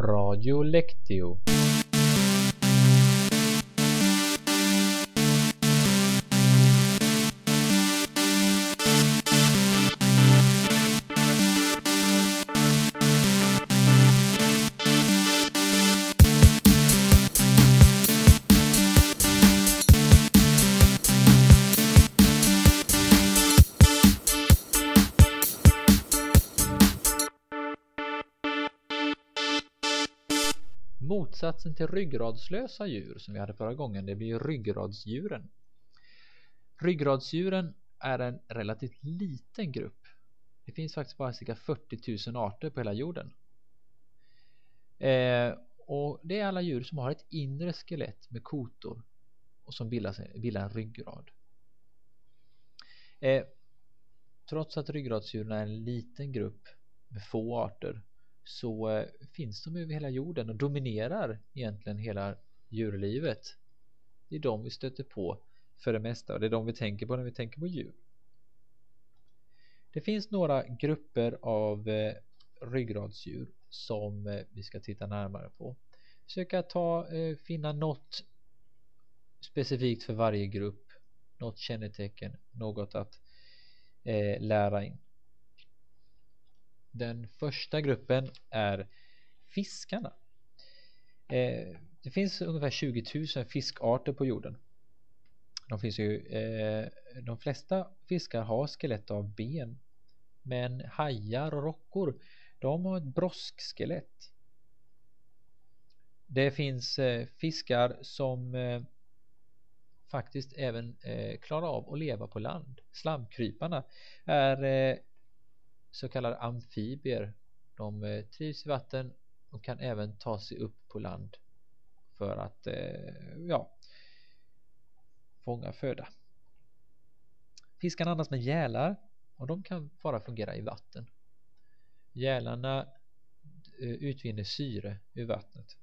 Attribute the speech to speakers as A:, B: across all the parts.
A: Radio Lectio. Motsatsen till ryggradslösa djur som vi hade förra gången, det blir ryggradsdjuren. Ryggradsdjuren är en relativt liten grupp. Det finns faktiskt bara cirka 40 000 arter på hela jorden. Eh, och det är alla djur som har ett inre skelett med kotor och som bildar, bildar en ryggrad. Eh, trots att ryggradsdjuren är en liten grupp med få arter så eh, finns de över hela jorden och dominerar egentligen hela djurlivet. Det är de vi stöter på för det mesta och det är de vi tänker på när vi tänker på djur. Det finns några grupper av eh, ryggradsdjur som eh, vi ska titta närmare på. Försöka ta, eh, finna något specifikt för varje grupp, något kännetecken, något att eh, lära in. Den första gruppen är fiskarna. Eh, det finns ungefär 20 000 fiskarter på jorden. De finns ju, eh, de flesta fiskar har skelett av ben. Men hajar och rockor, de har ett broskskelett. Det finns eh, fiskar som eh, faktiskt även eh, klarar av att leva på land. Slamkryparna är eh, så kallade amfibier. De eh, trivs i vatten och kan även ta sig upp på land för att eh, ja, fånga föda. Fiskarna andas med gälar och de kan bara fungera i vatten. Gälarna eh, utvinner syre ur vattnet.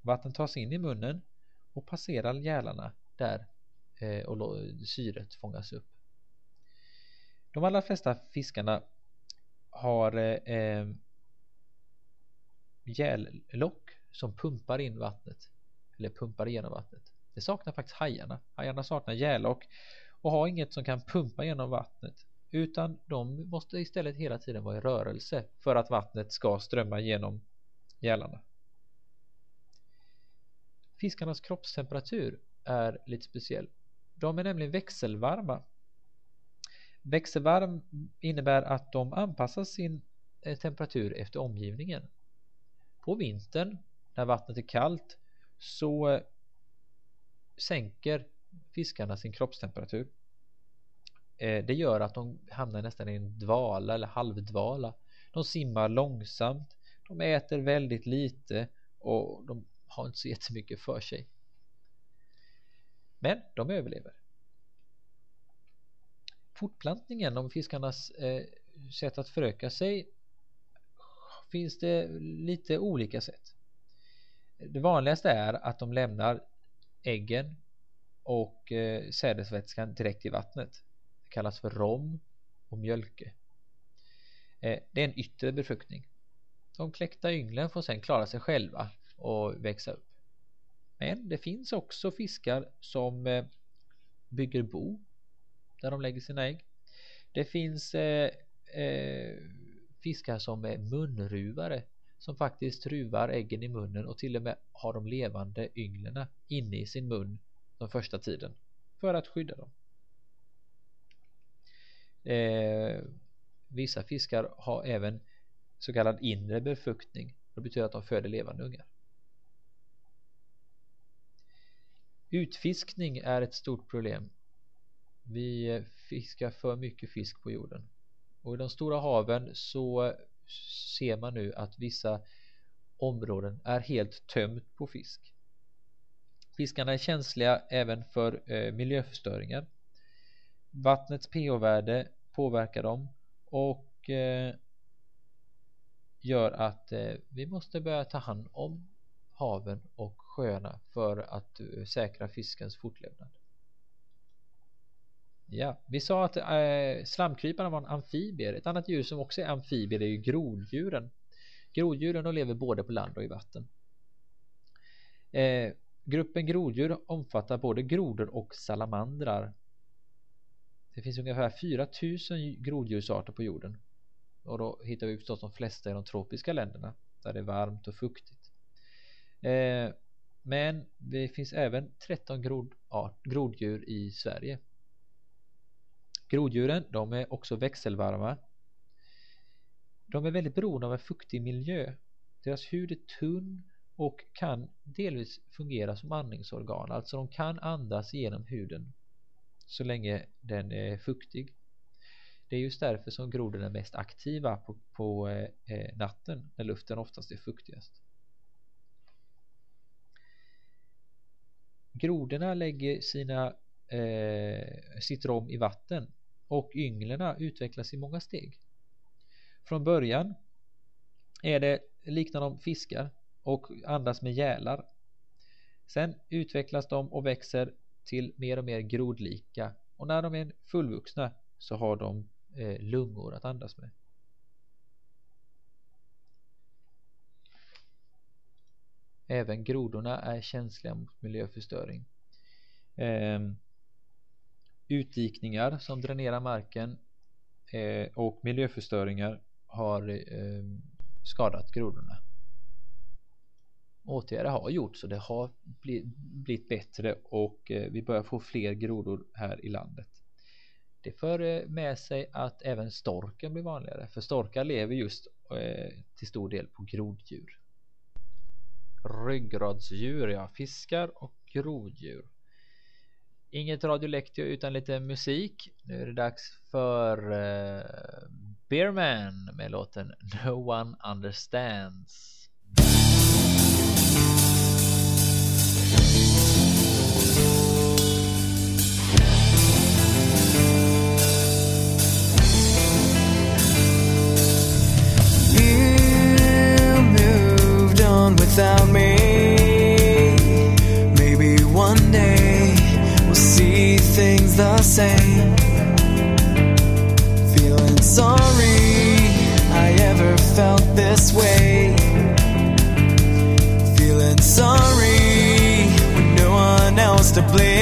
A: Vattnet tas in i munnen och passerar gälarna där och syret fångas upp. De allra flesta fiskarna har eh, eh gällock som pumpar in vattnet eller pumpar igenom vattnet. Det saknar faktiskt hajarna. Hajarna saknar gällock och har inget som kan pumpa genom vattnet utan de måste istället hela tiden vara i rörelse för att vattnet ska strömma genom gälarna. Fiskarnas kroppstemperatur är lite speciell. De är nämligen växelvarma Växelvarm innebär att de anpassar sin eh, temperatur efter omgivningen. På vintern när vattnet är kallt så eh, sänker fiskarna sin kroppstemperatur. Eh, det gör att de hamnar nästan i en dvala eller halvdvala. De simmar långsamt, de äter väldigt lite och de har inte så jättemycket för sig. Men de överlever fortplantningen om fiskarnas eh, sätt att föröka sig finns det lite olika sätt. Det vanligaste är att de lämnar äggen och eh, sädesvätskan direkt i vattnet. Det kallas för rom och mjölke. Eh, det är en yttre befruktning. De kläckta ynglen får sedan klara sig själva och växa upp. Men det finns också fiskar som eh, bygger bo där de lägger sina ägg. Det finns eh, eh, fiskar som är munruvare som faktiskt ruvar äggen i munnen och till och med har de levande ynglen inne i sin mun den första tiden för att skydda dem. Eh, vissa fiskar har även så kallad inre befruktning. Det betyder att de föder levande ungar. Utfiskning är ett stort problem vi fiskar för mycket fisk på jorden. Och i de stora haven så ser man nu att vissa områden är helt tömt på fisk. Fiskarna är känsliga även för eh, miljöförstöringar. Vattnets pH-värde påverkar dem och eh, gör att eh, vi måste börja ta hand om haven och sjöarna för att eh, säkra fiskens fortlevnad. Ja, vi sa att eh, slamkryparna var en amfibier. Ett annat djur som också är amfibier är ju groddjuren. Groddjuren de lever både på land och i vatten. Eh, gruppen groddjur omfattar både grodor och salamandrar. Det finns ungefär 4000 groddjursarter på jorden. Och då hittar vi förstås de flesta i de tropiska länderna där det är varmt och fuktigt. Eh, men det finns även 13 grodart, groddjur i Sverige. Groddjuren de är också växelvarma. De är väldigt beroende av en fuktig miljö. Deras hud är tunn och kan delvis fungera som andningsorgan. Alltså de kan andas genom huden så länge den är fuktig. Det är just därför som grodorna är mest aktiva på, på eh, eh natten när luften oftast är fuktigast. Grodorna lägger sina, eh, sitt rom i vatten och ynglerna utvecklas i många steg. Från början är det liknar de fiskar och andas med gälar. Sen utvecklas de och växer till mer och mer grodlika och när de är fullvuxna så har de eh, lungor att andas med. Även grodorna är känsliga mot miljöförstöring. Ehm, utdikningar som dränerar marken eh, och miljöförstöringar har eh, skadat grodorna. Åtgärder har gjorts och det har blivit bättre och eh, vi börjar få fler grodor här i landet. Det för eh, med sig att även storken blir vanligare för storkar lever just eh, till stor del på groddjur. Ryggradsdjur, ja fiskar och groddjur. Inget Radio Lectio utan lite musik. Nu är det dags för eh, uh, Beerman med låten No One Understands. Moved on without me same. Feeling sorry I ever felt this way. Feeling sorry when no one else to blame.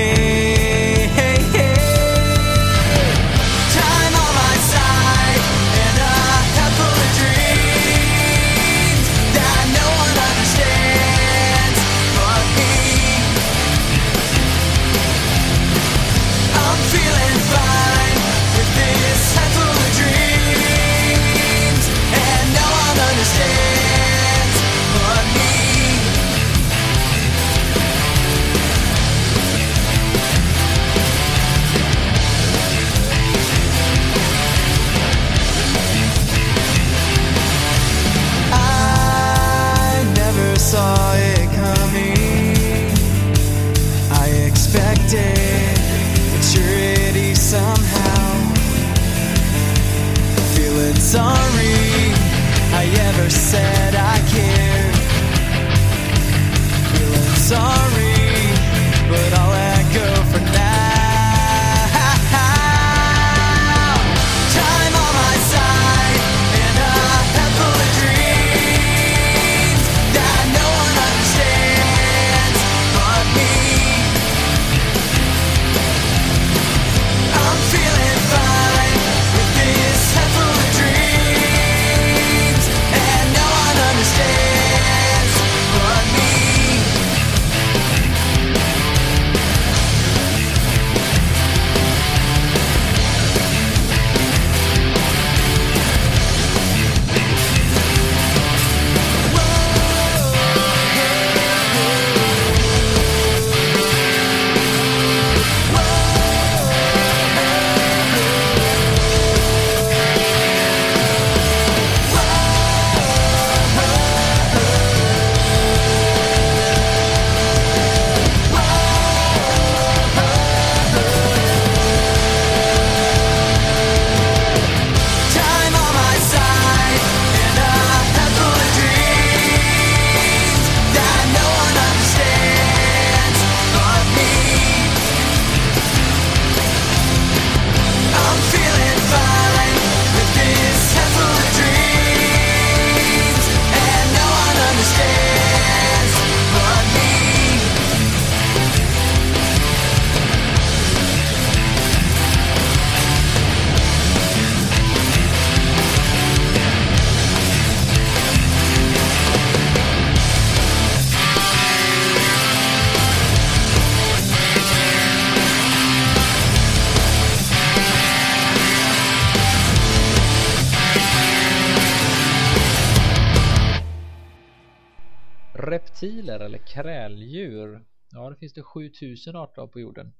A: Kräldjur. Ja, det finns det 7000 arter av på jorden.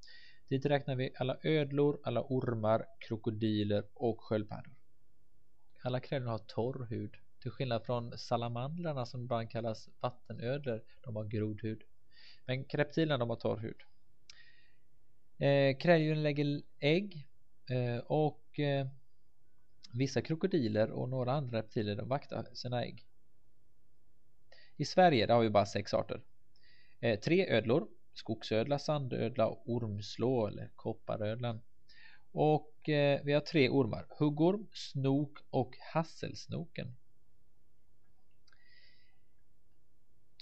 A: Dit räknar vi alla ödlor, alla ormar, krokodiler och sköldpaddor. Alla kräldjur har torr hud. Till skillnad från salamandrarna som ibland kallas vattenödlor. De har grodhud. Men kreptilerna de har torr hud. Eh, kräldjuren lägger ägg eh, och eh, vissa krokodiler och några andra reptiler de vaktar sina ägg. I Sverige där har vi bara sex arter. Eh, tre ödlor, skogsödla, sandödla, ormslå eller kopparödlan. Och eh, vi har tre ormar, huggorm, snok och hasselsnoken.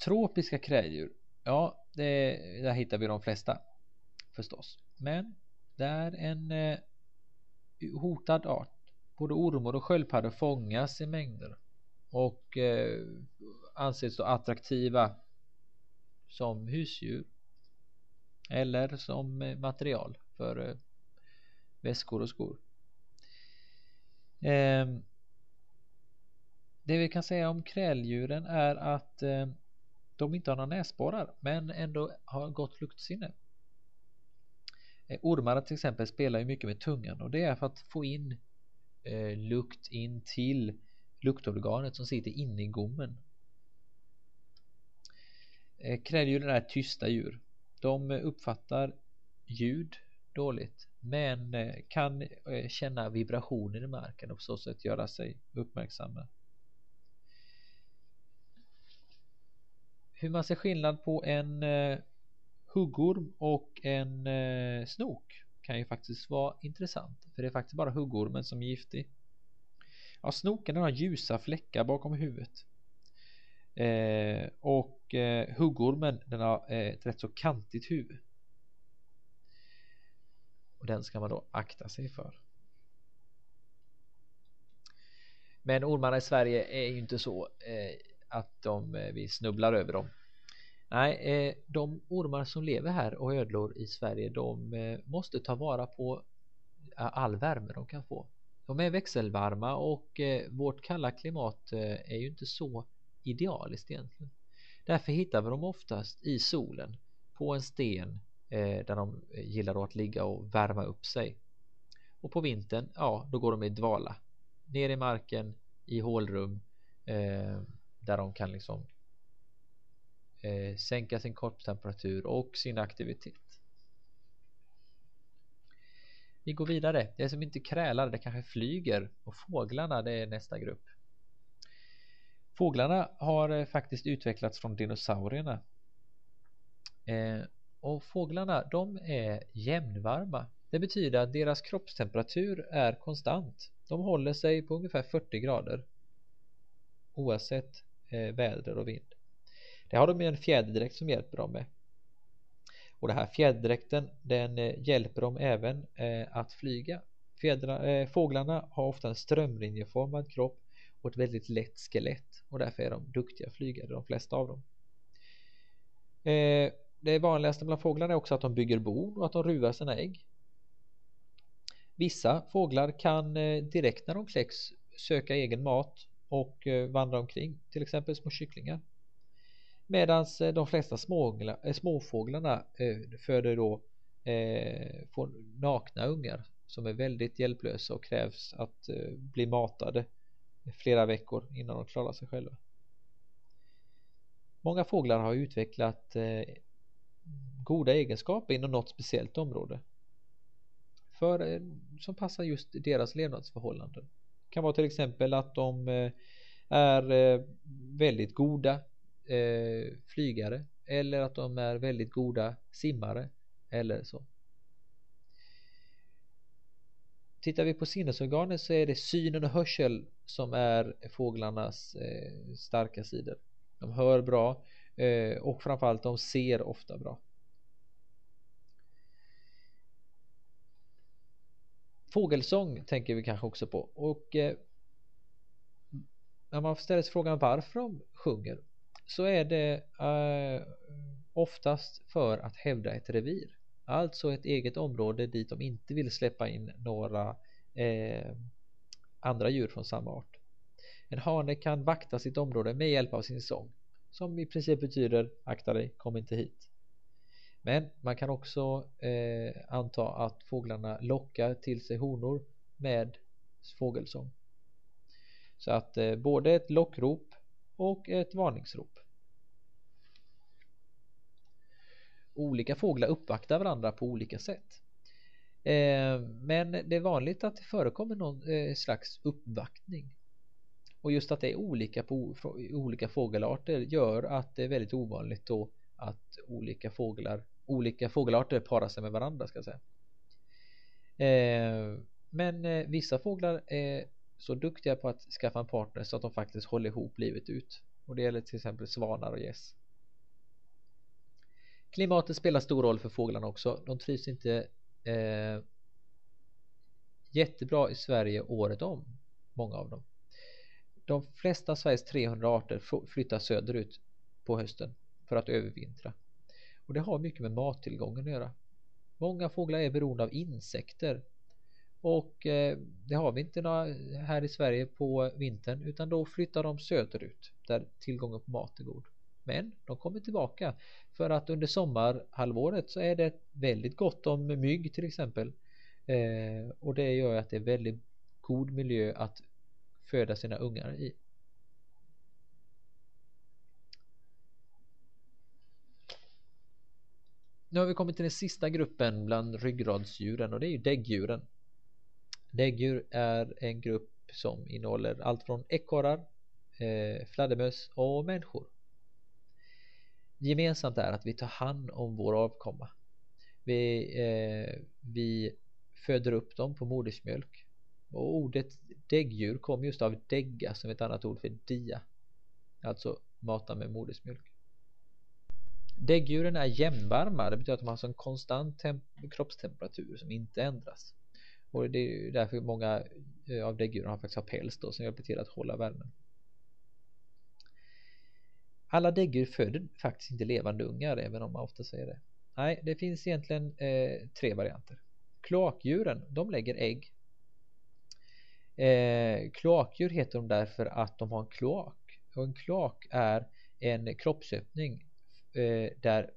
A: Tropiska kräldjur, ja, det, där hittar vi de flesta förstås. Men det är en eh, hotad art. Både ormar och sköldpaddor fångas i mängder och eh, anses då attraktiva som husdjur eller som eh, material för eh, väskor och skor. Ehm, det vi kan säga om kräldjuren är att eh, de inte har några näsborrar men ändå har gott luktsinne. Ormar till exempel spelar ju mycket med tungan och det är för att få in lukt in till luktorganet som sitter inne i gommen. Eh, Kräldjuren är tysta djur. De eh, uppfattar ljud dåligt men eh, kan känna vibrationer i marken och på så sätt göra sig uppmärksamma. Hur man ser skillnad på en huggorm och en snok kan ju faktiskt vara intressant för det är faktiskt bara huggormen som är giftig. Ja, snoken har ljusa fläckar bakom huvudet. Eh, och eh, huggormen den har eh, ett rätt så kantigt huvud. Och den ska man då akta sig för. Men ormarna i Sverige är ju inte så eh, att de, eh, vi snubblar över dem. Nej, eh, de ormar som lever här och ödlor i Sverige de eh, måste ta vara på eh, all värme de kan få. De är växelvarma och eh, vårt kalla klimat är ju inte så idealiskt egentligen. Därför hittar vi dem oftast i solen på en sten eh, där de gillar att ligga och värma upp sig. Och på vintern, ja, då går de i dvala. Ner i marken i hålrum eh, där de kan liksom eh, sänka sin kroppstemperatur och sin aktivitet. Vi går vidare. Det som inte krälar, det kanske flyger och fåglarna, det är nästa grupp. Fåglarna har eh, faktiskt utvecklats från dinosaurierna. Eh, och fåglarna de är jämnvarma. Det betyder att deras kroppstemperatur är konstant. De håller sig på ungefär 40 grader oavsett eh, väder och vind. Det har de en fjäderdräkt som hjälper dem med. Och den här fjäderdräkten den eh, hjälper dem även eh, att flyga. Fjädra, eh, fåglarna har ofta en strömlinjeformad kropp och ett väldigt lätt skelett och därför är de duktiga flygare de flesta av dem. Eh, det vanligaste bland fåglarna är också att de bygger bon och att de ruvar sina ägg. Vissa fåglar kan eh, direkt när de kläcks söka egen mat och eh, vandra omkring, till exempel små kycklingar. Medan eh, de flesta eh, småfåglarna eh, föder då får nakna ungar som är väldigt hjälplösa och krävs att bli matade flera veckor innan de klarar sig själva. Många fåglar har utvecklat eh, goda egenskaper inom något speciellt område för, eh, som passar just deras levnadsförhållanden. Det kan vara till exempel att de eh, är väldigt goda flygare eller att de är väldigt goda simmare eller så. Tittar vi på sinnesorganen så är det synen och hörsel som är fåglarnas eh, starka sidor. De hör bra eh, och framförallt de ser ofta bra. Fågelsång tänker vi kanske också på och eh, när man ställer sig frågan varför de sjunger så är det eh, oftast för att hävda ett revir. Alltså ett eget område dit de inte vill släppa in några eh, andra djur från samma art. En hane kan vakta sitt område med hjälp av sin sång. som i princip betyder akta dig, kom inte hit. Men man kan också eh, anta att fåglarna lockar till sig honor med fågelsång. Så att eh, både ett lockrop och ett varningsrop. Olika fåglar uppvaktar varandra på olika sätt. Eh, men det är vanligt att det förekommer någon eh, slags uppvaktning. Och just att det är olika på olika fågelarter gör att det är väldigt ovanligt då att olika fåglar olika fågelarter parar sig med varandra ska jag säga. Eh, men vissa fåglar är så duktiga på att skaffa en partner så att de faktiskt håller ihop livet ut. Och det gäller till exempel svanar och gäss. Klimatet spelar stor roll för fåglarna också. De trivs inte eh, jättebra i Sverige året om. Många av dem. De flesta av Sveriges 300 arter flyttar söderut på hösten för att övervintra. Och det har mycket med mattillgången att göra. Många fåglar är beroende av insekter. Och eh, det har vi inte här i Sverige på vintern utan då flyttar de söderut där tillgången på mat är god. Men de kommer tillbaka för att under sommarhalvåret så är det väldigt gott om mygg till exempel. Eh, och det gör att det är väldigt god miljö att föda sina ungar i. Nu har vi kommit till den sista gruppen bland ryggradsdjuren och det är ju däggdjuren. Däggdjur är en grupp som innehåller allt från ekorrar, eh, fladdermöss och människor. Gemensamt är att vi tar hand om vår avkomma. Vi, eh, vi föder upp dem på modersmjölk. Och ordet däggdjur kom just av dägga som ett annat ord för dia. Alltså mata med modersmjölk. Däggdjuren är jämnvarma, det betyder att de har en konstant kroppstemperatur som inte ändras. Och det är därför många eh, av däggdjuren har faktiskt har päls då som hjälper till att hålla värmen. Alla däggdjur föder faktiskt inte levande ungar även om man ofta säger det. Nej, det finns egentligen eh, tre varianter. Kloakdjuren, de lägger ägg. Eh, kloakdjur heter de därför att de har en kloak. Och en kloak är en kroppsöppning eh, där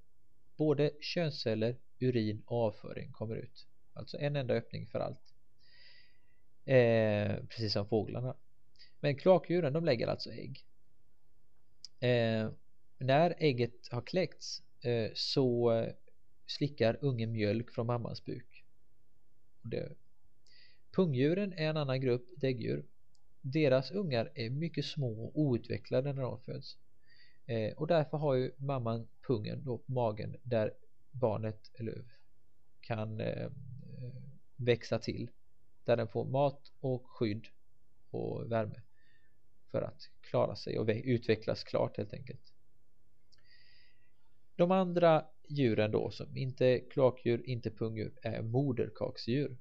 A: både könsceller, urin och avföring kommer ut. Alltså en enda öppning för allt. Eh, precis som fåglarna. Men kloakdjuren de lägger alltså ägg. Eh, när ägget har kläckts eh, så slickar ungen mjölk från mammans buk. Det. Pungdjuren är en annan grupp däggdjur. Deras ungar är mycket små och outvecklade när de föds. Eh, och därför har ju mamman pungen då på magen där barnet eller kan eh, växa till. Där den får mat och skydd och värme för att klara sig och utvecklas klart helt enkelt. De andra djuren då som inte är kloakdjur, inte pungdjur är moderkaksdjur.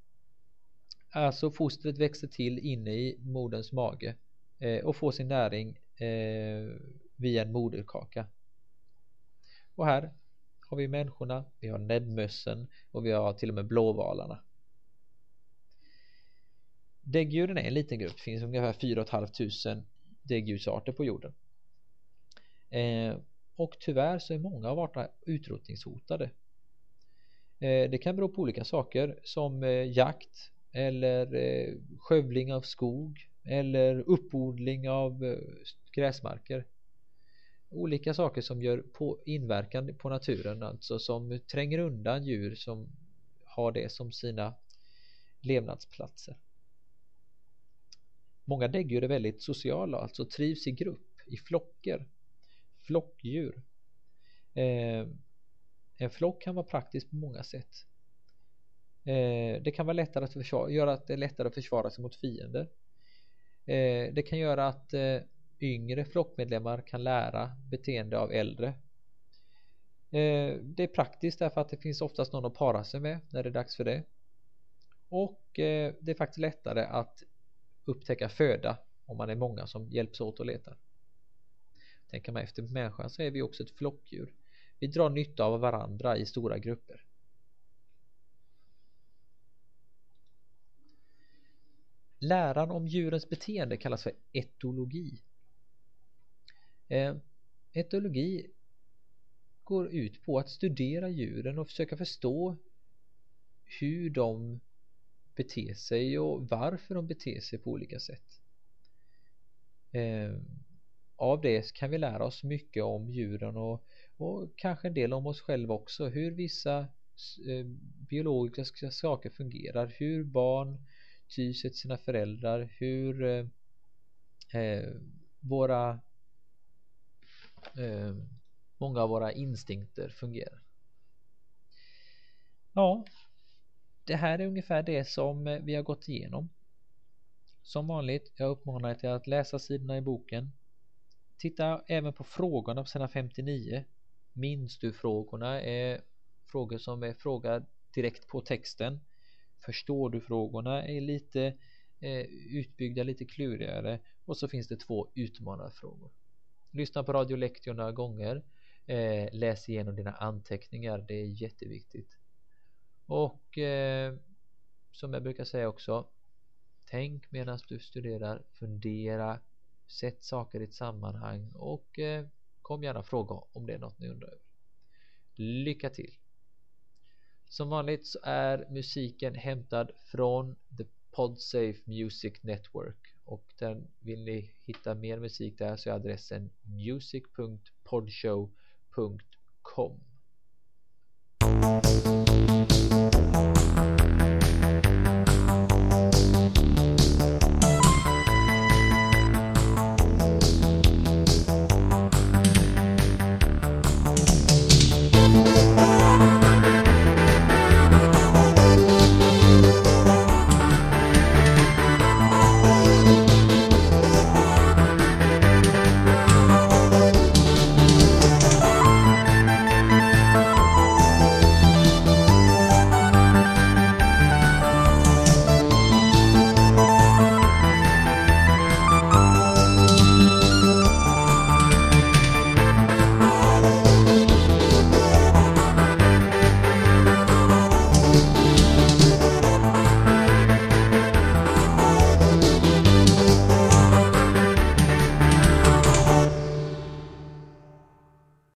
A: Alltså fostret växer till inne i moderns mage eh, och får sin näring eh, via en moderkaka. Och här har vi människorna, vi har näbbmössen och vi har till och med blåvalarna. Däggdjuren är en liten grupp, det finns ungefär 4 500 däggdjursarter på jorden. Eh, och tyvärr så är många av arterna utrotningshotade. Eh, det kan bero på olika saker som eh, jakt eller eh, skövling av skog eller uppodling av eh, gräsmarker olika saker som gör på inverkan på naturen alltså som tränger undan djur som har det som sina levnadsplatser. Många däggdjur är väldigt sociala, alltså trivs i grupp, i flocker, flockdjur. Eh, en flock kan vara praktisk på många sätt. Eh, det kan vara lättare att försvara, göra att det är lättare att försvara sig mot fiender. Eh, det kan göra att eh, yngre flockmedlemmar kan lära beteende av äldre. Eh, det är praktiskt därför att det finns oftast någon att para sig med när det är dags för det. Och eh, det är faktiskt lättare att upptäcka föda om man är många som hjälps åt och letar. Tänker man efter människan så är vi också ett flockdjur. Vi drar nytta av varandra i stora grupper. Läran om djurens beteende kallas för etologi. Eh, etologi går ut på att studera djuren och försöka förstå hur de beter sig och varför de beter sig på olika sätt. Eh, av det kan vi lära oss mycket om djuren och, och kanske en del om oss själva också. Hur vissa eh, biologiska saker fungerar. Hur barn tyr sig till sina föräldrar. Hur eh, eh våra eh, många av våra instinkter fungerar. Ja, det här är ungefär det som eh, vi har gått igenom. Som vanligt, jag uppmanar er till att läsa sidorna i boken. Titta även på frågorna på sidan 59. Minns du frågorna är frågor som är frågade direkt på texten. Förstår du frågorna är lite eh, utbyggda, lite klurigare och så finns det två utmanarfrågor. Lyssna på Radio några gånger. Eh, läs igenom dina anteckningar, det är jätteviktigt. Och eh, som jag brukar säga också Tänk medan du studerar, fundera, sätt saker i ett sammanhang och eh, kom gärna fråga om det är något ni undrar över. Lycka till! Som vanligt så är musiken hämtad från The Podsafe Music Network och den vill ni hitta mer musik där så är adressen music.podshow.com